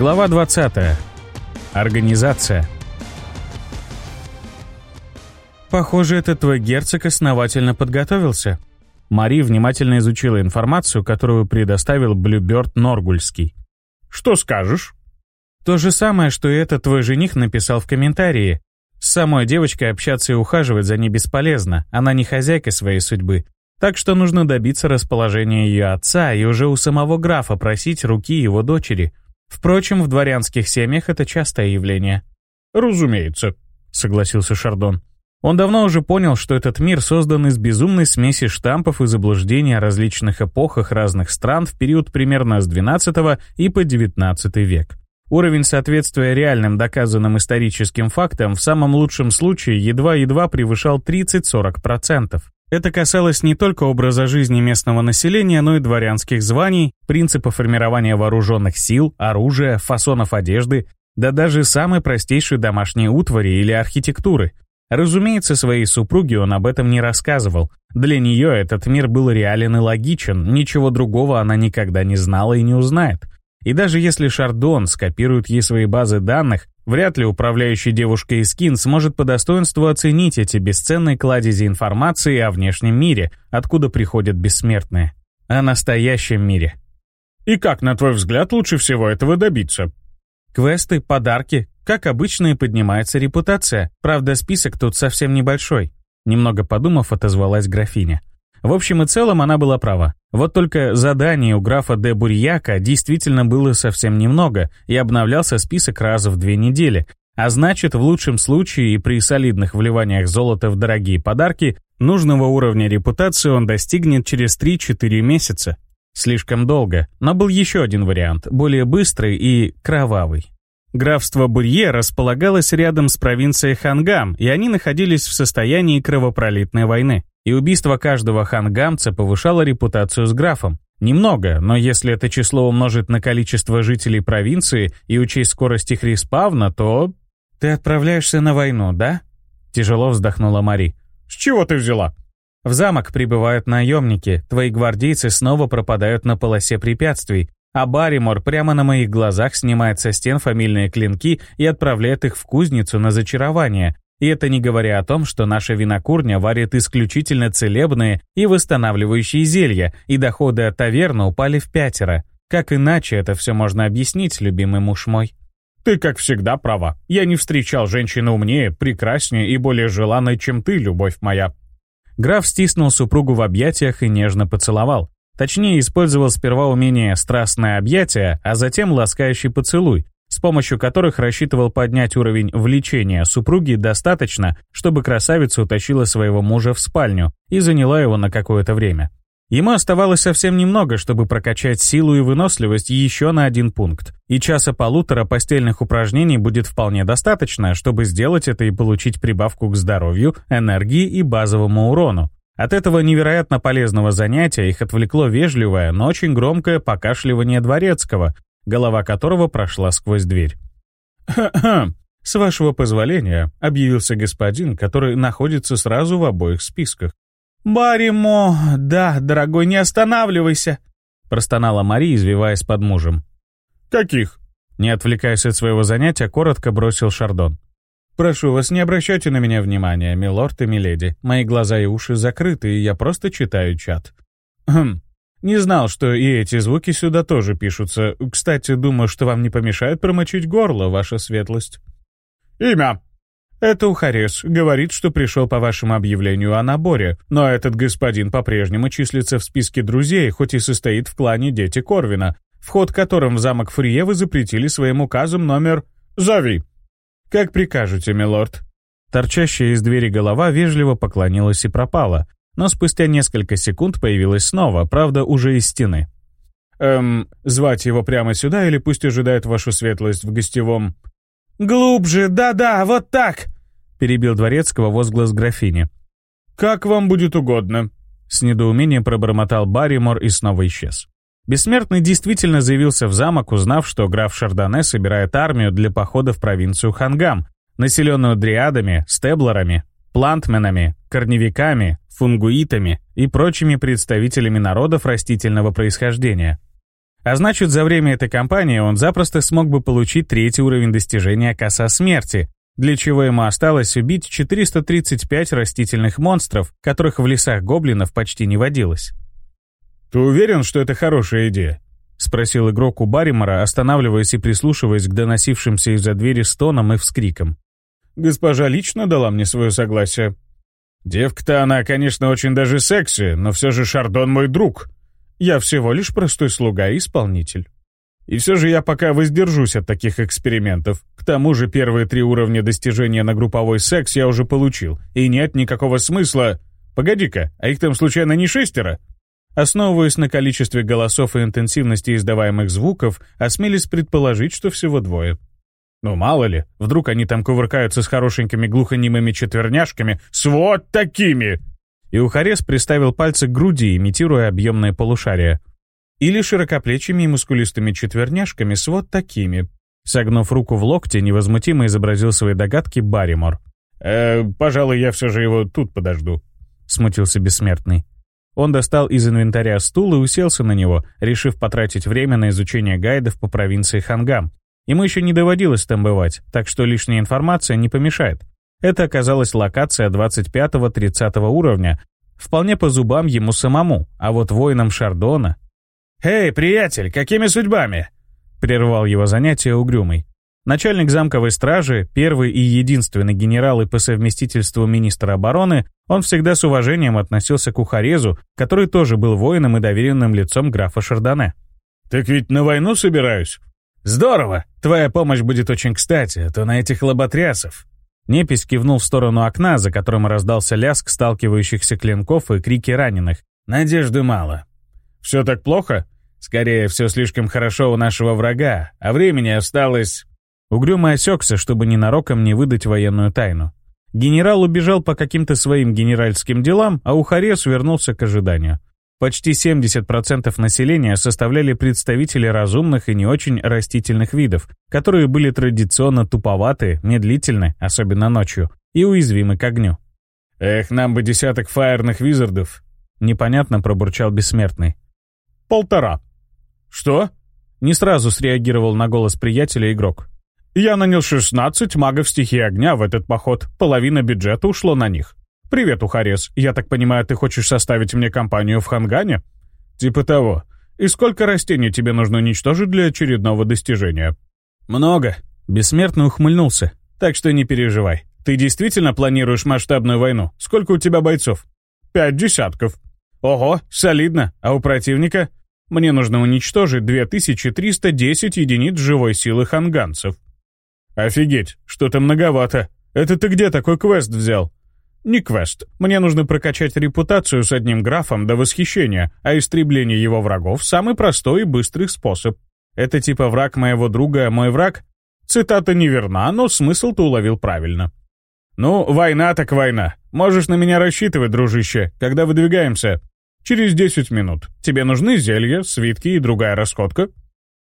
Глава 20. Организация. Похоже, этот твой герцог основательно подготовился. Мари внимательно изучила информацию, которую предоставил Блюберт Норгульский. Что скажешь? То же самое, что и этот твой жених написал в комментарии. С самой девочкой общаться и ухаживать за ней бесполезно, она не хозяйка своей судьбы. Так что нужно добиться расположения ее отца и уже у самого графа просить руки его дочери. Впрочем, в дворянских семьях это частое явление. «Разумеется», — согласился Шардон. Он давно уже понял, что этот мир создан из безумной смеси штампов и заблуждений о различных эпохах разных стран в период примерно с XII и по XIX век. Уровень соответствия реальным доказанным историческим фактам в самом лучшем случае едва-едва превышал 30-40%. Это касалось не только образа жизни местного населения, но и дворянских званий, принципа формирования вооруженных сил, оружия, фасонов одежды, да даже самой простейшей домашней утвари или архитектуры. Разумеется, своей супруге он об этом не рассказывал. Для нее этот мир был реален и логичен, ничего другого она никогда не знала и не узнает. И даже если Шардон скопирует ей свои базы данных, Вряд ли управляющий девушкой Искин сможет по достоинству оценить эти бесценные кладези информации о внешнем мире, откуда приходят бессмертные. О настоящем мире. И как, на твой взгляд, лучше всего этого добиться? Квесты, подарки. Как обычно и поднимается репутация. Правда, список тут совсем небольшой. Немного подумав, отозвалась графиня. В общем и целом она была права. Вот только заданий у графа де Бурьяка действительно было совсем немного, и обновлялся список раз в две недели. А значит, в лучшем случае и при солидных вливаниях золота в дорогие подарки, нужного уровня репутации он достигнет через 3-4 месяца. Слишком долго, но был еще один вариант, более быстрый и кровавый. Графство Бурье располагалось рядом с провинцией Хангам, и они находились в состоянии кровопролитной войны и убийство каждого хангамца повышало репутацию с графом. Немного, но если это число умножить на количество жителей провинции и учесть скорость их респавна, то... «Ты отправляешься на войну, да?» Тяжело вздохнула Мари. «С чего ты взяла?» В замок прибывают наемники, твои гвардейцы снова пропадают на полосе препятствий, а Барримор прямо на моих глазах снимает со стен фамильные клинки и отправляет их в кузницу на зачарование, и это не говоря о том, что наша винокурня варит исключительно целебные и восстанавливающие зелья, и доходы от таверны упали в пятеро. Как иначе это все можно объяснить, любимый муж мой? Ты, как всегда, права. Я не встречал женщины умнее, прекраснее и более желанной, чем ты, любовь моя. Граф стиснул супругу в объятиях и нежно поцеловал. Точнее, использовал сперва умение «страстное объятие», а затем ласкающий поцелуй, с помощью которых рассчитывал поднять уровень влечения супруги достаточно, чтобы красавица утащила своего мужа в спальню и заняла его на какое-то время. Ему оставалось совсем немного, чтобы прокачать силу и выносливость еще на один пункт, и часа-полутора постельных упражнений будет вполне достаточно, чтобы сделать это и получить прибавку к здоровью, энергии и базовому урону. От этого невероятно полезного занятия их отвлекло вежливое, но очень громкое покашливание дворецкого, голова которого прошла сквозь дверь. «Ха-ха! С вашего позволения», — объявился господин, который находится сразу в обоих списках. «Баримо, да, дорогой, не останавливайся!» — простонала Мари, извиваясь под мужем. «Каких?» Не отвлекаясь от своего занятия, коротко бросил Шардон. «Прошу вас, не обращайте на меня внимания, милорд и миледи. Мои глаза и уши закрыты, и я просто читаю чат». «Хм, не знал, что и эти звуки сюда тоже пишутся. Кстати, думаю, что вам не помешает промочить горло, ваша светлость. Имя. Это Ухарес. Говорит, что пришел по вашему объявлению о наборе. Но этот господин по-прежнему числится в списке друзей, хоть и состоит в клане Дети Корвина, вход которым в замок Фурье вы запретили своим указом номер... Зови. Как прикажете, милорд. Торчащая из двери голова вежливо поклонилась и пропала — но спустя несколько секунд появилась снова, правда, уже из стены. «Эм, звать его прямо сюда или пусть ожидает вашу светлость в гостевом...» «Глубже, да-да, вот так!» — перебил дворецкого возглас графини. «Как вам будет угодно», — с недоумением пробормотал Барримор и снова исчез. Бессмертный действительно заявился в замок, узнав, что граф Шардоне собирает армию для похода в провинцию Хангам, населенную дриадами, стеблерами, плантменами, корневиками, фунгуитами и прочими представителями народов растительного происхождения. А значит, за время этой кампании он запросто смог бы получить третий уровень достижения коса смерти, для чего ему осталось убить 435 растительных монстров, которых в лесах гоблинов почти не водилось. «Ты уверен, что это хорошая идея?» — спросил игрок у Барримора, останавливаясь и прислушиваясь к доносившимся из-за двери стонам и вскрикам. Госпожа лично дала мне свое согласие. Девка-то она, конечно, очень даже секси, но все же Шардон мой друг. Я всего лишь простой слуга и исполнитель. И все же я пока воздержусь от таких экспериментов. К тому же первые три уровня достижения на групповой секс я уже получил, и нет никакого смысла... Погоди-ка, а их там случайно не шестеро? Основываясь на количестве голосов и интенсивности издаваемых звуков, осмелись предположить, что всего двое. Ну мало ли, вдруг они там кувыркаются с хорошенькими глухонимыми четверняшками, с вот такими!» И Ухарес приставил пальцы к груди, имитируя объемное полушарие. Или широкоплечими и мускулистыми четверняшками с вот такими. Согнув руку в локте, невозмутимо изобразил свои догадки Барримор. «Э, пожалуй, я все же его тут подожду», — смутился бессмертный. Он достал из инвентаря стул и уселся на него, решив потратить время на изучение гайдов по провинции Хангам, Ему еще не доводилось там бывать, так что лишняя информация не помешает. Это оказалась локация 25-30 уровня, вполне по зубам ему самому, а вот воинам Шардона... «Эй, приятель, какими судьбами?» — прервал его занятие угрюмый. Начальник замковой стражи, первый и единственный генерал и по совместительству министр обороны, он всегда с уважением относился к Ухарезу, который тоже был воином и доверенным лицом графа Шардоне. «Так ведь на войну собираюсь?» «Здорово! Твоя помощь будет очень кстати, а то на этих лоботрясов». Непись кивнул в сторону окна, за которым раздался лязг сталкивающихся клинков и крики раненых. «Надежды мало». «Все так плохо?» «Скорее, все слишком хорошо у нашего врага, а времени осталось...» Угрюмо осекся, чтобы ненароком не выдать военную тайну. Генерал убежал по каким-то своим генеральским делам, а Ухарес вернулся к ожиданию. Почти 70% населения составляли представители разумных и не очень растительных видов, которые были традиционно туповаты, медлительны, особенно ночью, и уязвимы к огню. «Эх, нам бы десяток фаерных визардов!» Непонятно пробурчал бессмертный. «Полтора». «Что?» Не сразу среагировал на голос приятеля игрок. «Я нанял 16 магов стихии огня в этот поход. Половина бюджета ушло на них. «Привет, Ухарес. Я так понимаю, ты хочешь составить мне компанию в Хангане?» «Типа того. И сколько растений тебе нужно уничтожить для очередного достижения?» «Много», — бессмертно ухмыльнулся. «Так что не переживай. Ты действительно планируешь масштабную войну? Сколько у тебя бойцов?» «Пять десятков». «Ого, солидно. А у противника?» «Мне нужно уничтожить 2310 единиц живой силы ханганцев». «Офигеть, что-то многовато. Это ты где такой квест взял?» Не квест. Мне нужно прокачать репутацию с одним графом до восхищения, а истребление его врагов — самый простой и быстрый способ. Это типа враг моего друга, мой враг? Цитата неверна, но смысл то уловил правильно. «Ну, война так война. Можешь на меня рассчитывать, дружище, когда выдвигаемся. Через 10 минут. Тебе нужны зелья, свитки и другая расходка?»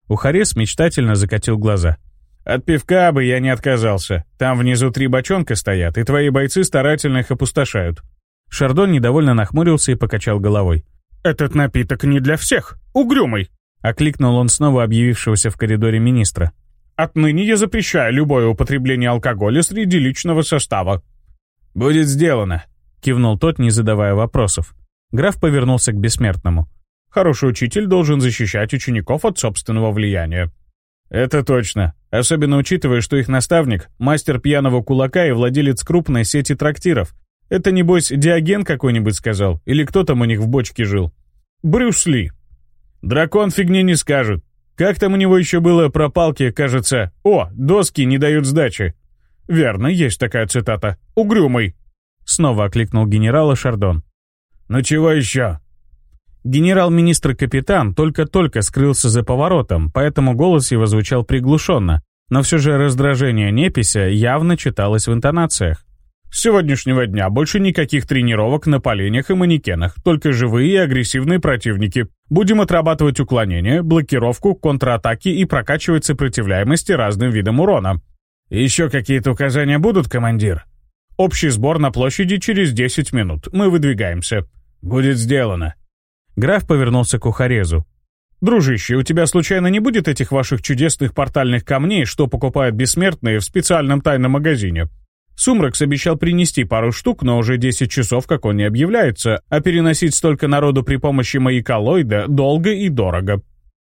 Ухарес мечтательно закатил глаза. От пивка бы я не отказался. Там внизу три бочонка стоят, и твои бойцы старательно их опустошают». Шардон недовольно нахмурился и покачал головой. «Этот напиток не для всех. Угрюмый!» Окликнул он снова объявившегося в коридоре министра. «Отныне я запрещаю любое употребление алкоголя среди личного состава». «Будет сделано», — кивнул тот, не задавая вопросов. Граф повернулся к бессмертному. «Хороший учитель должен защищать учеников от собственного влияния», это точно. Особенно учитывая, что их наставник – мастер пьяного кулака и владелец крупной сети трактиров. Это, небось, Диоген какой-нибудь сказал? Или кто там у них в бочке жил? Брюс Ли. Дракон фигни не скажет. Как там у него еще было про палки, кажется? О, доски не дают сдачи. Верно, есть такая цитата. Угрюмый. Снова окликнул генерала Шардон. «Ну чего еще?» Генерал-министр-капитан только-только скрылся за поворотом, поэтому голос его звучал приглушенно, но все же раздражение Непися явно читалось в интонациях. С сегодняшнего дня больше никаких тренировок на поленях и манекенах, только живые и агрессивные противники. Будем отрабатывать уклонение, блокировку, контратаки и прокачивать сопротивляемости разным видам урона. Еще какие-то указания будут, командир? Общий сбор на площади через 10 минут. Мы выдвигаемся. Будет сделано. Граф повернулся к Ухарезу. «Дружище, у тебя случайно не будет этих ваших чудесных портальных камней, что покупают бессмертные в специальном тайном магазине?» Сумракс обещал принести пару штук, но уже 10 часов, как он не объявляется, а переносить столько народу при помощи маяка маяколоида долго и дорого.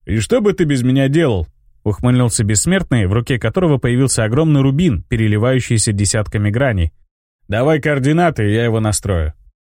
«И что бы ты без меня делал?» Ухмыльнулся бессмертный, в руке которого появился огромный рубин, переливающийся десятками граней. «Давай координаты, я его настрою».